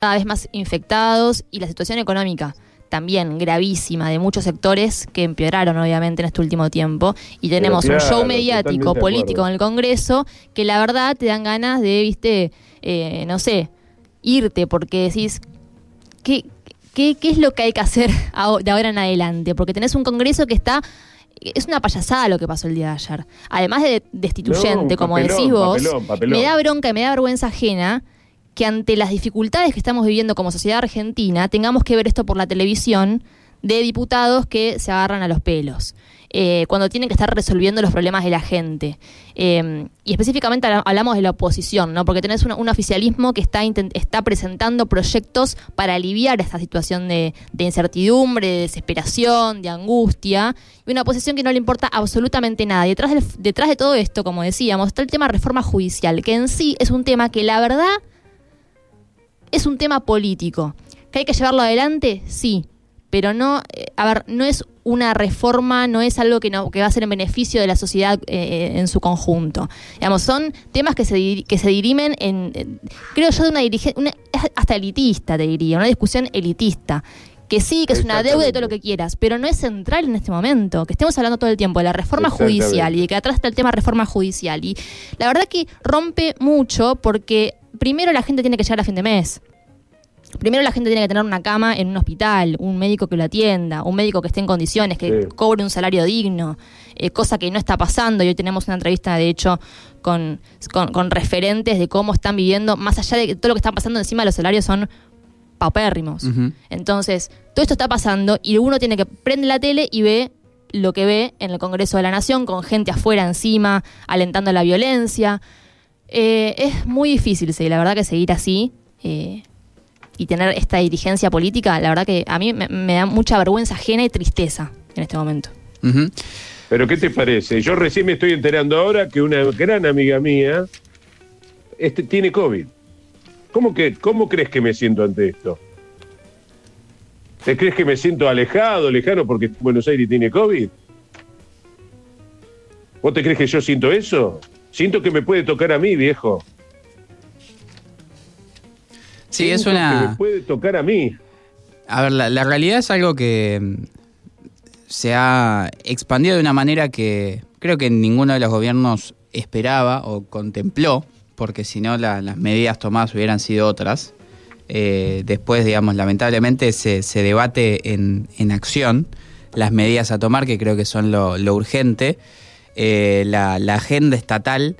cada vez más infectados y la situación económica también gravísima de muchos sectores que empeoraron obviamente en este último tiempo y tenemos un show mediático político en el Congreso que la verdad te dan ganas de, viste, eh, no sé, irte porque decís, ¿qué, qué, qué es lo que hay que hacer de ahora en adelante? Porque tenés un Congreso que está es una payasada lo que pasó el día de ayer. Además de destituyente, como decís vos, me da bronca y me da vergüenza ajena que ante las dificultades que estamos viviendo como sociedad argentina tengamos que ver esto por la televisión de diputados que se agarran a los pelos. Eh, cuando tienen que estar resolviendo los problemas de la gente. Eh, y específicamente hablamos de la oposición, ¿no? porque tenés un, oficialismo que está, está presentando proyectos para aliviar esta situación de, incertidumbre, de desesperación, de angustia, y una oposición que no le importa absolutamente nada. Y detrás, detrás de todo esto, como decíamos, está el tema reforma judicial, que en sí es un tema que la verdad es un tema político. ¿Que hay que llevarlo adelante? Sí, pero no, eh, a ver, no es una reforma, no es algo que, no, que va a ser en beneficio de la sociedad eh, en su conjunto. Digamos, son temas que se, que se dirimen en, creo yo, de una dirigencia, hasta elitista, te diría, una discusión elitista. Que sí, que es una deuda de todo lo que quieras, pero no es central en este momento. Que estemos hablando todo el tiempo de la reforma judicial y de que atrás está el tema reforma judicial. Y la verdad que rompe mucho porque primero la gente tiene que llegar a fin de mes. Primero la gente tiene que tener una cama en un hospital, un médico que lo atienda, un médico que esté en condiciones, que cobre un salario digno, eh, cosa que no está pasando. Y hoy tenemos una entrevista, de hecho, con, con, referentes de cómo están viviendo, más allá de que todo lo que está pasando encima los salarios son paupérrimos. Entonces, todo esto está pasando y uno tiene que prender la tele y ve lo que ve en el Congreso de la Nación, con gente afuera encima, alentando la violencia. Eh, es muy difícil, sí, la verdad que seguir así. Eh, y tener esta dirigencia política, la verdad que a mí me, da mucha vergüenza ajena y tristeza en este momento. Pero ¿qué te parece? Yo recién me estoy enterando ahora que una gran amiga mía este, tiene COVID. ¿Cómo, que, ¿Cómo crees que me siento ante esto? ¿Te crees que me siento alejado, lejano porque Buenos Aires tiene COVID? ¿Vos te crees que yo siento eso? Siento que me puede tocar a mí, viejo. Sí, es una... Que me puede tocar a mí. A ver, la, realidad es algo que mm, se ha expandido de una manera que creo que ninguno de los gobiernos esperaba o contempló, porque si no las medidas tomadas hubieran sido otras. Eh, después, digamos, lamentablemente se, debate en, acción las medidas a tomar, que creo que son lo, urgente. Eh, la, la, agenda estatal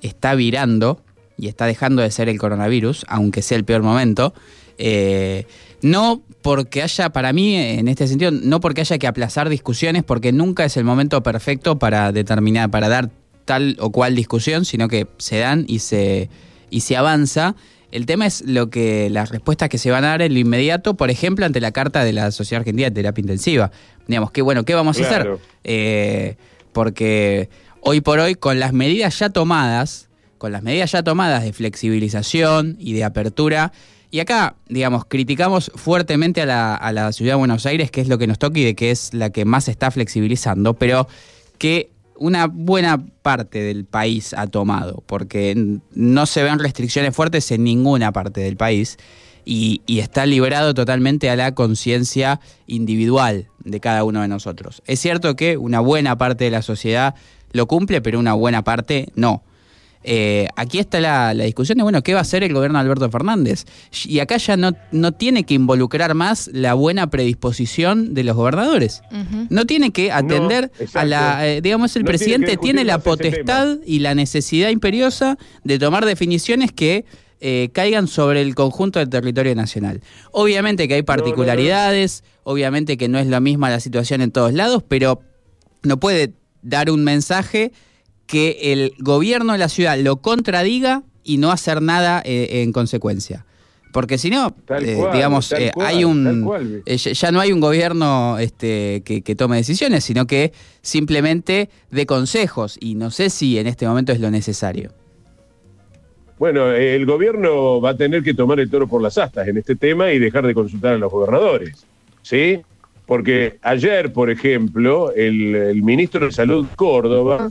está virando y está dejando de ser el coronavirus, aunque sea el peor momento. Eh, no porque haya, para mí, en este sentido, no porque haya que aplazar discusiones, porque nunca es el momento perfecto para determinar, para dar tal o cual discusión, sino que se dan y se, y se avanza. El tema es lo que las respuestas que se van a dar en lo inmediato, por ejemplo, ante la carta de la Sociedad Argentina de Terapia Intensiva. Digamos, que bueno, ¿qué vamos a hacer? Eh, porque hoy por hoy, con las medidas ya tomadas, con las medidas ya tomadas de flexibilización y de apertura. Y acá, digamos, criticamos fuertemente a la, ciudad de Buenos Aires, que es lo que nos toca y de que es la que más está flexibilizando, pero que una buena parte del país ha tomado, porque no se ven restricciones fuertes en ninguna parte del país y, y está liberado totalmente a la conciencia individual de cada uno de nosotros. Es cierto que una buena parte de la sociedad lo cumple, pero una buena parte no. Eh, aquí está la, discusión de, bueno, ¿qué va a hacer el gobierno de Alberto Fernández? Y acá ya no, no tiene que involucrar más la buena predisposición de los gobernadores. No tiene que atender a la, eh, digamos, el presidente tiene, la potestad y la necesidad imperiosa de tomar definiciones que eh, caigan sobre el conjunto del territorio nacional. Obviamente que hay particularidades, obviamente que no es la misma la situación en todos lados, pero no puede dar un mensaje que el gobierno de la ciudad lo contradiga y no hacer nada eh, en consecuencia. Porque si no, eh, digamos, eh, hay un ya no hay un gobierno este, que, tome decisiones, sino que simplemente de consejos. Y no sé si en este momento es lo necesario. Bueno, el gobierno va a tener que tomar el toro por las astas en este tema y dejar de consultar a los gobernadores. ¿Sí? Porque ayer, por ejemplo, el, ministro de Salud Córdoba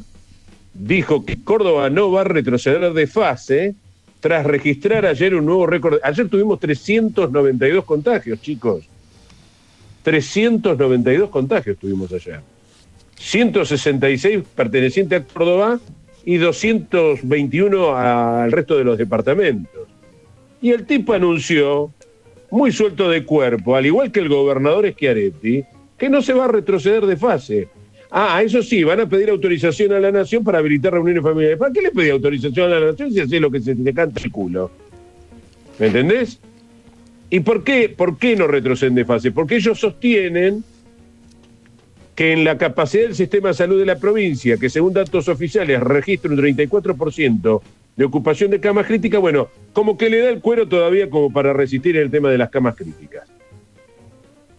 dijo que Córdoba no va a retroceder de fase tras registrar ayer un nuevo récord. Ayer tuvimos 392 contagios, chicos. 392 contagios tuvimos ayer. 166 pertenecientes a Córdoba y 221 al resto de los departamentos. Y el tipo anunció, muy suelto de cuerpo, al igual que el gobernador Schiaretti, que no se va a retroceder de fase. Ah, eso sí, van a pedir autorización a la nación para habilitar reuniones familiares. ¿Para qué le pedí autorización a la nación si hace lo que se le canta el culo? ¿Me entendés? ¿Y por qué, por qué no retroceden de fase? Porque ellos sostienen que en la capacidad del sistema de salud de la provincia, que según datos oficiales registra un 34% de ocupación de camas críticas, bueno, como que le da el cuero todavía como para resistir el tema de las camas críticas.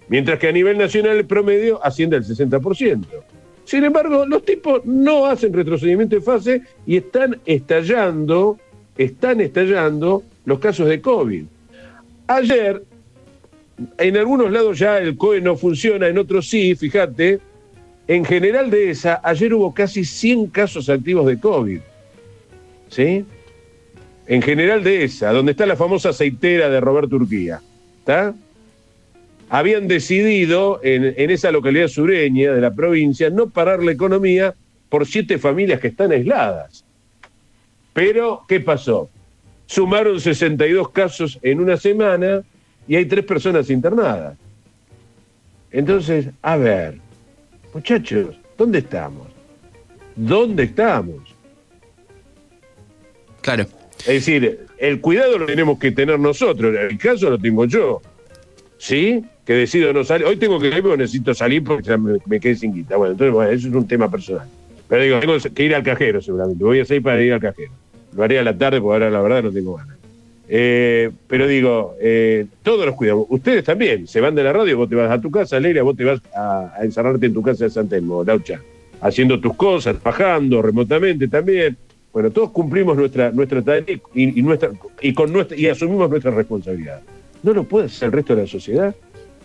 Mientras que a nivel nacional el promedio asciende al 60%. Sin embargo, los tipos no hacen retrocedimiento de fase y están estallando, están estallando los casos de COVID. Ayer, en algunos lados ya el COE no funciona, en otros sí, fíjate. En general de esa, ayer hubo casi 100 casos activos de COVID. ¿Sí? En general de esa, donde está la famosa aceitera de Roberto Urquía. ¿Está? Habían decidido en esa localidad sureña de la provincia no parar la economía por siete familias que están aisladas. Pero, ¿qué pasó? Sumaron 62 casos en una semana y hay tres personas internadas. Entonces, a ver, muchachos, ¿dónde estamos? ¿Dónde estamos? Claro. Es decir, el cuidado lo tenemos que tener nosotros, el caso lo tengo yo. ¿Sí? Que decido no salir. Hoy tengo que ir porque necesito salir porque ya me, me quedé sin guita. Bueno, entonces, bueno, eso es un tema personal. Pero digo, tengo que ir al cajero seguramente. Voy a salir para ir al cajero. Lo haré a la tarde porque ahora la verdad no tengo ganas. Eh, pero digo, eh, todos los cuidamos. Ustedes también, se van de la radio, vos te vas a tu casa, Leila, vos te vas a, a encerrarte en tu casa de San Telmo, Laucha, haciendo tus cosas, bajando remotamente también. Bueno, todos cumplimos nuestra, nuestra tarea y, y, nuestra, y, con nuestra, y asumimos nuestra responsabilidad. ¿No lo puede hacer el resto de la sociedad?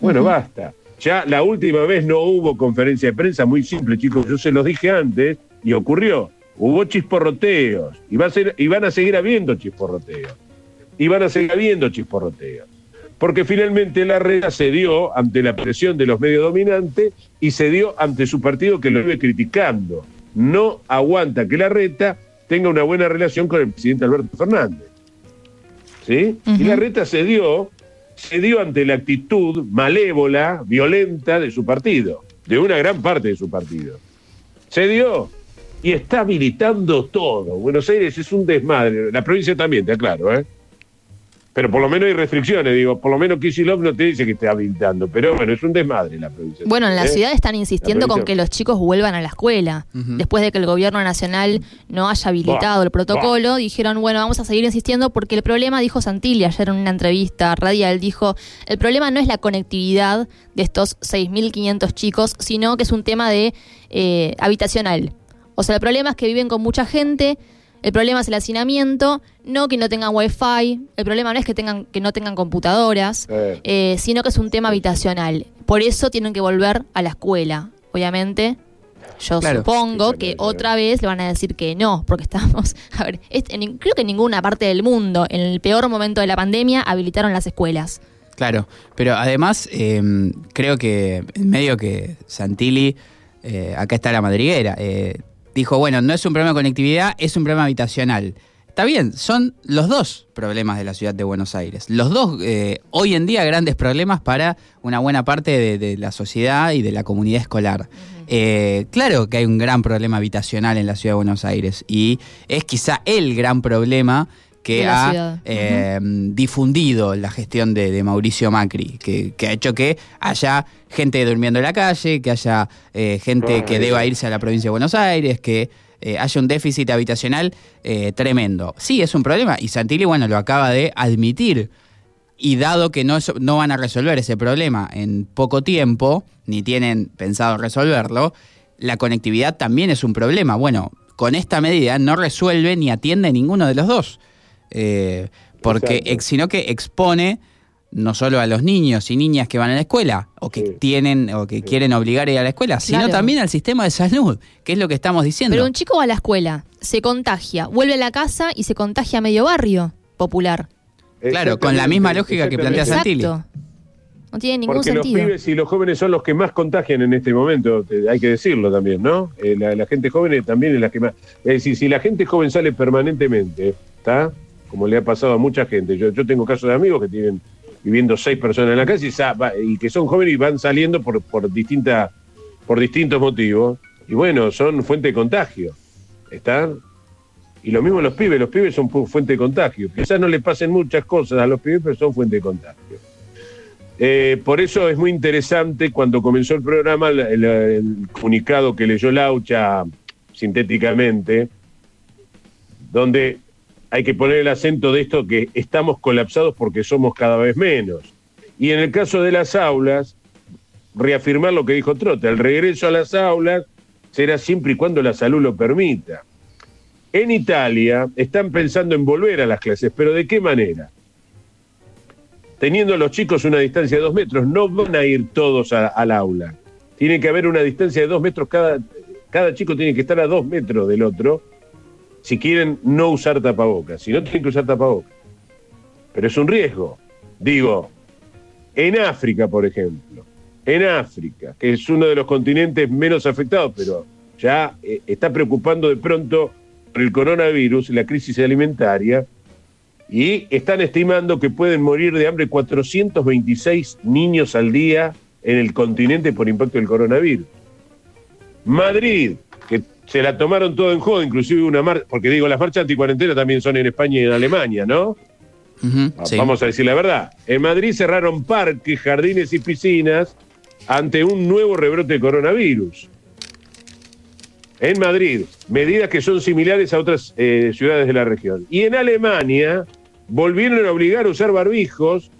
Bueno, uh -huh. basta. Ya la última vez no hubo conferencia de prensa, muy simple, chicos, yo se los dije antes y ocurrió. Hubo chisporroteos y, va a ser, y van a seguir habiendo chisporroteos y van a seguir habiendo chisporroteos. Porque finalmente la reta cedió ante la presión de los medios dominantes y cedió ante su partido que lo vive criticando. No aguanta que la reta tenga una buena relación con el presidente Alberto Fernández. ¿Sí? Uh -huh. Y la reta cedió, cedió ante la actitud malévola, violenta de su partido, de una gran parte de su partido. Cedió y está habilitando todo. Buenos Aires es un desmadre, la provincia también, te aclaro, ¿eh? Pero por lo menos hay restricciones, digo, por lo menos Kisilov no te dice que esté habilitando, pero bueno, es un desmadre la provincia. Bueno, en la ¿eh? ciudad están insistiendo con que los chicos vuelvan a la escuela. Uh -huh. Después de que el gobierno nacional no haya habilitado bah, el protocolo, bah. dijeron, bueno, vamos a seguir insistiendo porque el problema, dijo Santilli ayer en una entrevista radial, dijo, el problema no es la conectividad de estos 6.500 chicos, sino que es un tema de eh, habitacional. O sea, el problema es que viven con mucha gente, el problema es el hacinamiento, no que no tengan wifi, el problema no es que tengan que no tengan computadoras, eh. Eh, sino que es un tema habitacional. Por eso tienen que volver a la escuela. Obviamente, yo claro. supongo que otra vez le van a decir que no, porque estamos, a ver, es, en, creo que en ninguna parte del mundo, en el peor momento de la pandemia, habilitaron las escuelas. Claro, pero además eh, creo que en medio que Santilli, eh, acá está la madriguera, eh, dijo, bueno, no es un problema de conectividad, es un problema habitacional. Está bien, son los dos problemas de la ciudad de Buenos Aires. Los dos, eh, hoy en día, grandes problemas para una buena parte de, de la sociedad y de la comunidad escolar. Uh -huh. eh, claro que hay un gran problema habitacional en la ciudad de Buenos Aires y es quizá el gran problema que ha eh, uh -huh. difundido la gestión de, de Mauricio Macri, que, que, ha hecho que haya gente durmiendo en la calle, que haya eh, gente que deba irse a la provincia de Buenos Aires, que eh, haya un déficit habitacional eh, tremendo. Sí, es un problema y Santilli, bueno, lo acaba de admitir. Y dado que no, no van a resolver ese problema en poco tiempo, ni tienen pensado resolverlo, la conectividad también es un problema. Bueno, con esta medida no resuelve ni atiende ninguno de los dos. Eh, porque ex, sino que expone no solo a los niños y niñas que van a la escuela o que sí. tienen o que sí. quieren obligar a ir a la escuela, sino claro. también al sistema de salud, que es lo que estamos diciendo. Pero un chico va a la escuela, se contagia, vuelve a la casa y se contagia a medio barrio. popular. Claro, con la misma lógica que plantea Santilli. No tiene ningún Porque sentido. los pibes y los jóvenes son los que más contagian en este momento, hay que decirlo también, ¿no? Eh, la, la gente joven también es la que más... Es decir, si la gente joven sale permanentemente, ¿está? Como le ha pasado a mucha gente. Yo, yo tengo casos de amigos que tienen viviendo seis personas en la casa y, que son jóvenes y van saliendo por, por, distinta, por distintos motivos. Y bueno, son fuente de contagio, ¿está? Y lo mismo los pibes, los pibes son fu- fuente de contagio. Quizás no le pasen muchas cosas a los pibes, pero son fuente de contagio. Eh, por eso es muy interesante cuando comenzó el programa el comunicado que leyó Laucha sintéticamente, donde hay que poner el acento de esto que estamos colapsados porque somos cada vez menos. Y en el caso de las aulas, reafirmar lo que dijo Trotta, el regreso a las aulas será siempre y cuando la salud lo permita. En Italia están pensando en volver a las clases, pero ¿de qué manera? teniendo los chicos una distancia de dos metros, no van a ir todos a- al aula. Tiene que haber una distancia de dos metros, cada, cada chico tiene que estar a dos metros del otro si quieren no usar tapabocas. Si no, tienen que usar tapabocas. Pero es un riesgo. Digo, en África, por ejemplo, en África, que es uno de los continentes menos afectados, pero ya eh, está preocupando de pronto por el coronavirus, la crisis alimentaria, y están estimando que pueden morir de hambre 426 niños al día en el continente por impacto del coronavirus. Madrid, se la tomaron todo en joda, inclusive una marcha, porque digo, las marchas anticuarentena también son en España y en Alemania, ¿no? Sí. Vamos a decir la verdad. En Madrid cerraron parques, jardines y piscinas ante un nuevo rebrote de coronavirus. En Madrid, medidas que son similares a otras eh, ciudades de la región. Y en Alemania volvieron a obligar a usar barbijos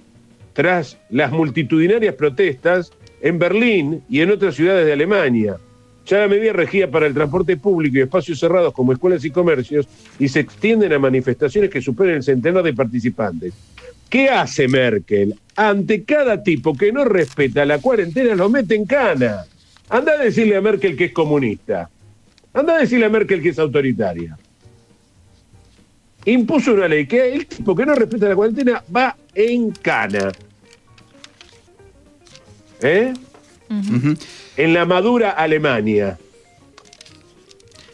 tras las multitudinarias protestas en Berlín y en otras ciudades de Alemania. Ya la medida regía para el transporte público y espacios cerrados como escuelas y comercios y se extienden a manifestaciones que superen el centenar de participantes. ¿Qué hace Merkel? Ante cada tipo que no respeta la cuarentena lo mete en cana. Anda a decirle a Merkel que es comunista. Anda a decirle a Merkel que es autoritaria. Impuso una ley que el tipo que no respeta la cuarentena va en cana. ¿Eh? En la madura Alemania.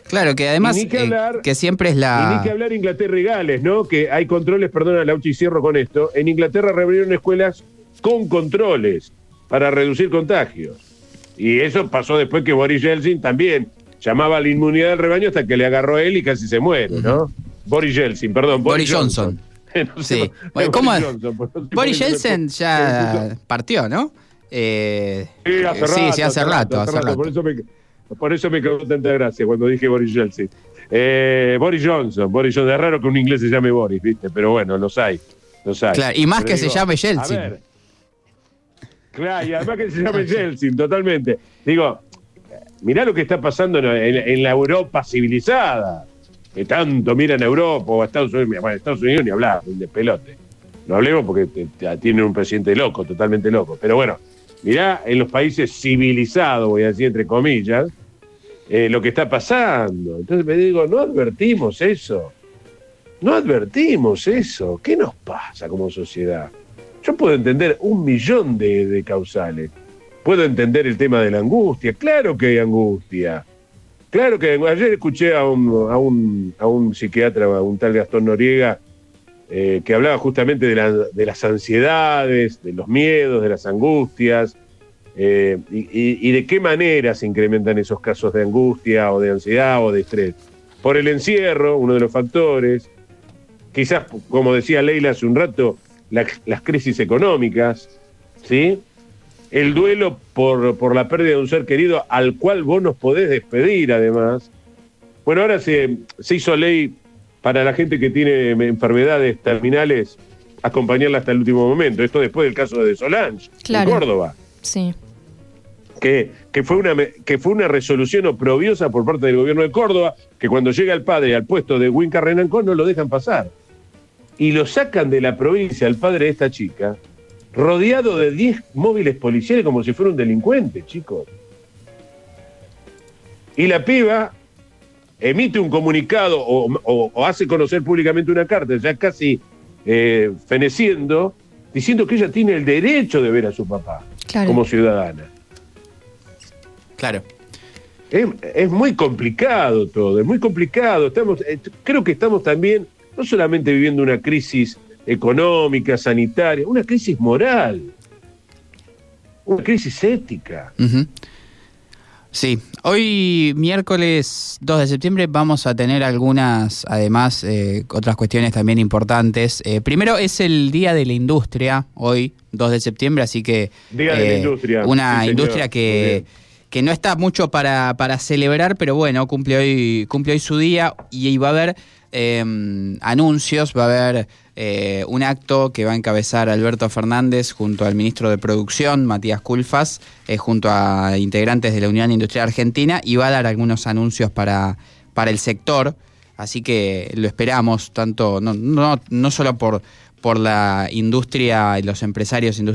Claro, que además Y que eh, hablar- que siempre es Y la... ni que hablar Inglaterra y Gales, ¿no? Que hay controles, perdona, Lauchi, y cierro con esto. En Inglaterra reabrieron escuelas con controles para reducir contagios. Y eso pasó después que Boris Yeltsin también llamaba a la inmunidad del rebaño hasta que le agarró a él y casi se muere, ¿no? Boris Yeltsin, perdón. Boris Johnson. No sé, Sí. Bueno, ¿cómo- Johnson, Boris Jeltsin ya partió, ¿no? Eh, Sí, hace eh, rato. sí, sí, hace rato, hace rato. Por eso me, por eso me causó tanta gracia cuando dije Boris Yeltsin. Eh, Boris Johnson, Boris Johnson. Es raro que un inglés se llame Boris, ¿viste? Pero bueno, los hay. Los hay. Claro, y más Pero que se llame Yeltsin. A ver. Claro, y además que se llame Yeltsin, totalmente. Digo, mirá lo que está pasando en, en- en la Europa civilizada. Que tanto miran a Europa o a Estados Unidos. Bueno, Estados Unidos ni hablar, de pelote. No hablemos porque te- te- tienen un presidente loco, totalmente loco. Pero bueno, mirá en los países civilizados, voy a decir entre comillas, eh, lo que está pasando. Entonces me digo, no advertimos eso. No advertimos eso. ¿Qué nos pasa como sociedad? Yo puedo entender un millón de, de causales. Puedo entender el tema de la angustia. Claro que hay angustia. Claro que ayer escuché a un, a un, a un psiquiatra, a un tal Gastón Noriega, eh, que hablaba justamente de, la- de las ansiedades, de los miedos, de las angustias, eh, y, de qué manera se incrementan esos casos de angustia o de ansiedad o de estrés. Por el encierro, uno de los factores, quizás, como decía Leila hace un rato, la- las crisis económicas, ¿sí? El duelo por, por la pérdida de un ser querido al cual vos nos podés despedir, además. Bueno, ahora se, se hizo ley para la gente que tiene enfermedades terminales acompañarla hasta el último momento. Esto después del caso de Solange, Claro. en Córdoba Sí. que, que fue una, me- que fue una resolución oprobiosa por parte del gobierno de Córdoba, que cuando llega el padre al puesto de Winca Renancón no lo dejan pasar. Y lo sacan de la provincia al padre de esta chica, rodeado de 10 móviles policiales como si fuera un delincuente, chicos. Y la piba emite un comunicado o, o- o hace conocer públicamente una carta, ya casi eh, feneciendo, diciendo que ella tiene el derecho de ver a su papá como ciudadana. Claro. Es, muy complicado todo, es muy complicado. Estamos, eh, creo que estamos también, no solamente viviendo una crisis económica, sanitaria, una crisis moral, una crisis ética. Sí, hoy miércoles 2 de septiembre vamos a tener algunas, además, eh, otras cuestiones también importantes. Eh, primero es el Día de la Industria, hoy 2 de septiembre, así que... Día de la eh, Industria. Una industria que, que no está mucho para, para celebrar, pero bueno, cumple hoy, cumple hoy su día y va a haber Em, anuncios, va a haber eh, un acto que va a encabezar Alberto Fernández junto al ministro de Producción, Matías Culfas, eh, junto a integrantes de la Unión Industrial Argentina, y va a dar algunos anuncios para, para el sector. Así que lo esperamos, tanto, no, no, no solo por, por la industria y los empresarios industriales,